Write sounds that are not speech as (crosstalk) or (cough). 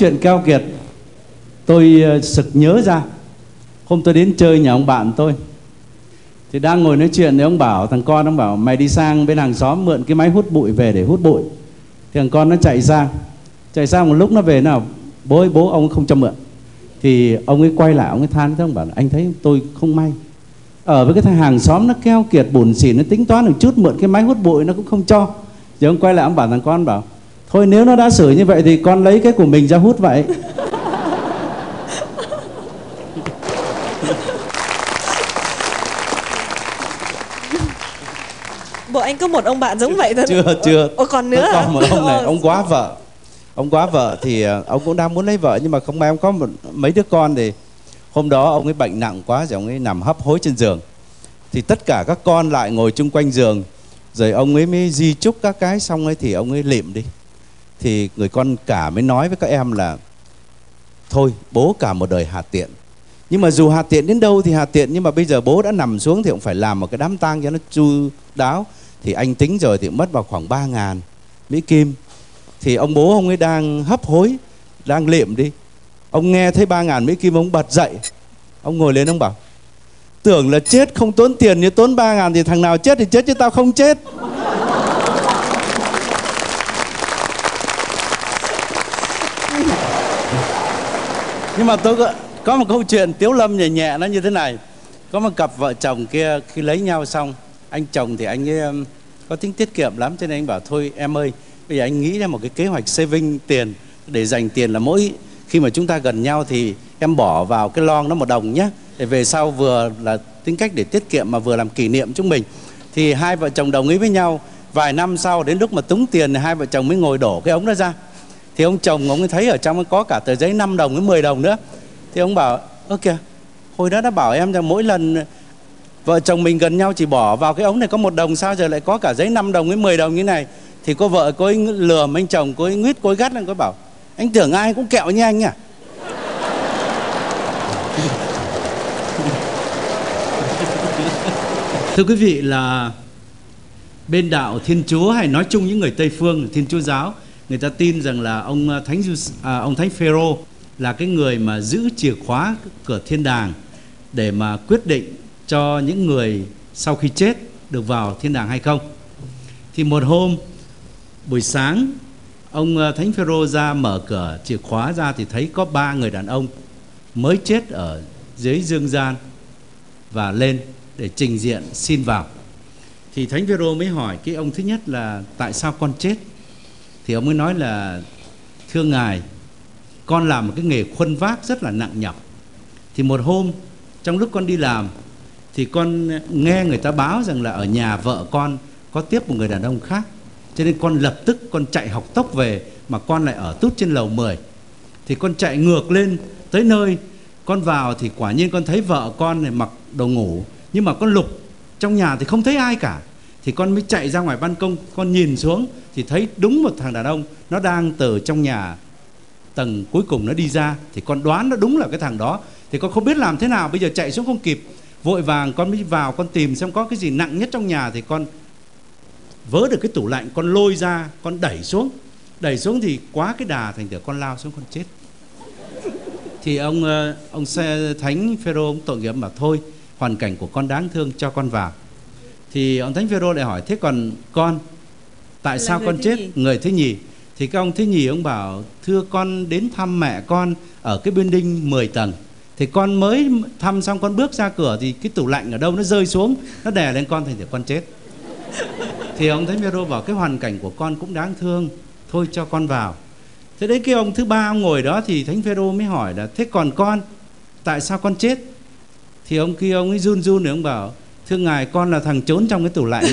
chuyện keo kiệt, tôi ờ, sực nhớ ra. Hôm tôi đến chơi nhà ông bạn tôi, thì đang ngồi nói chuyện thì ông bảo, thằng con ông bảo, mày đi sang bên hàng xóm mượn cái máy hút bụi về để hút bụi. Thì thằng con nó chạy sang chạy sang một lúc nó về nào, bố ơi, bố ông không cho mượn. Thì ông ấy quay lại, ông ấy than thế ông bảo anh thấy tôi không may. Ở với cái thằng hàng xóm nó keo kiệt, bùn xỉn, nó tính toán được chút mượn cái máy hút bụi nó cũng không cho. Rồi ông quay lại ông bảo, thằng con bảo thôi nếu nó đã xử như vậy thì con lấy cái của mình ra hút vậy. Bộ anh có một ông bạn giống vậy thôi. Chưa chưa. Ồ, còn nữa còn một ông này ông quá vợ. Ông quá vợ thì ờ, ông cũng đang muốn lấy vợ nhưng mà không may ông có một mấy đứa con thì hôm đó ông ấy bệnh nặng quá rồi ông ấy nằm hấp hối trên giường. Thì tất cả các con lại ngồi chung quanh giường rồi ông ấy mới di chúc các cái xong ấy thì ông ấy lịm đi thì người con cả mới nói với các em là, thôi, bố cả một đời hà tiện. Nhưng mà dù hà tiện đến đâu thì hà tiện, nhưng mà bây giờ bố đã nằm xuống thì cũng phải làm một cái đám tang cho nó chu đáo. Thì anh tính rồi thì mất vào khoảng 3 ngàn Mỹ Kim. Thì ông bố ông ấy đang hấp hối, đang liệm đi. Ông nghe thấy ba ngàn Mỹ Kim, ông bật dậy. Ông ngồi lên, ông bảo, tưởng là chết không tốn tiền như tốn ba ngàn thì thằng nào chết thì chết chứ tao không chết. Nhưng mà tôi có, có một câu chuyện tiếu lâm nhẹ nhẹ nó như thế này. Có một cặp vợ chồng kia khi lấy nhau xong anh chồng thì anh ấy có tính tiết kiệm lắm cho nên anh bảo thôi em ơi bây giờ anh nghĩ ra một cái kế hoạch saving tiền để dành tiền là mỗi khi mà chúng ta gần nhau thì em bỏ vào cái lon nó một đồng nhé để về sau vừa là tính cách để tiết kiệm mà vừa làm kỷ niệm chúng mình. Thì hai vợ chồng đồng ý với nhau vài năm sau đến lúc mà túng tiền thì hai vợ chồng mới ngồi đổ cái ống đó ra thì ông chồng ông ấy thấy ở trong có cả tờ giấy 5 đồng với 10 đồng nữa. Thì ông bảo, ơ kìa, hồi đó đã bảo em rằng mỗi lần vợ chồng mình gần nhau chỉ bỏ vào cái ống này có một đồng, sao giờ lại có cả giấy 5 đồng với 10 đồng như này? Thì cô vợ cô ấy lừa anh chồng, cô ấy nguyết, cô ấy gắt lên, cô ấy bảo, anh tưởng ai cũng kẹo như anh à? (laughs) Thưa quý vị là bên đạo thiên chúa hay nói chung những người tây phương, thiên chúa giáo người ta tin rằng là ông ờ, thánh à, ông thánh phêrô là cái người mà giữ chìa khóa cửa thiên đàng để mà quyết định cho những người sau khi chết được vào thiên đàng hay không. Thì một hôm buổi sáng ông ờ, thánh phêrô ra mở cửa chìa khóa ra thì thấy có ba người đàn ông mới chết ở dưới dương gian và lên để trình diện xin vào. Thì thánh phêrô mới hỏi cái ông thứ nhất là tại sao con chết? Thì ông mới nói là, thưa ngài, con làm một cái nghề khuân vác rất là nặng nhọc. Thì một hôm, trong lúc con đi làm, thì con nghe người ta báo rằng là ở nhà vợ con có tiếp một người đàn ông khác. Cho nên con lập tức con chạy học tốc về, mà con lại ở tút trên lầu 10 thì con chạy ngược lên tới nơi, con vào thì quả nhiên con thấy vợ con này mặc đồ ngủ, nhưng mà con lục. Trong nhà thì không thấy ai cả thì con mới chạy ra ngoài ban công, con nhìn xuống thì thấy đúng một thằng đàn ông, nó đang từ trong nhà. Tầng cuối cùng nó đi ra thì con đoán nó đúng là cái thằng đó. Thì con không biết làm thế nào, bây giờ chạy xuống không kịp. Vội vàng con mới vào, con tìm xem có cái gì nặng nhất trong nhà thì con vớ được cái tủ lạnh, con lôi ra, con đẩy xuống. Đẩy xuống thì quá cái đà thành thử con lao xuống con chết. Thì ông ờ, ông xe thánh phêrô, ông tội nghiệp bảo, thôi, hoàn cảnh của con đáng thương, cho con vào thì ông thánh phêrô lại hỏi thế còn con? Tại Là sao con chết nhì. người thứ nhì? Thì cái ông thứ nhì ông bảo thưa con đến thăm mẹ con ở cái building 10 tầng. Thì con mới thăm xong con bước ra cửa thì cái tủ lạnh ở đâu nó rơi xuống nó đè lên con thành thử con chết. (laughs) Thì ông thánh phêrô bảo cái hoàn cảnh của con cũng đáng thương thôi cho con vào. Thế đấy cái ông thứ ba ông ngồi đó thì thánh phêrô mới hỏi là thế còn con? Tại sao con chết? Thì ông kia ông ấy run run để ông bảo thưa ngài con là thằng trốn trong cái tủ lạnh.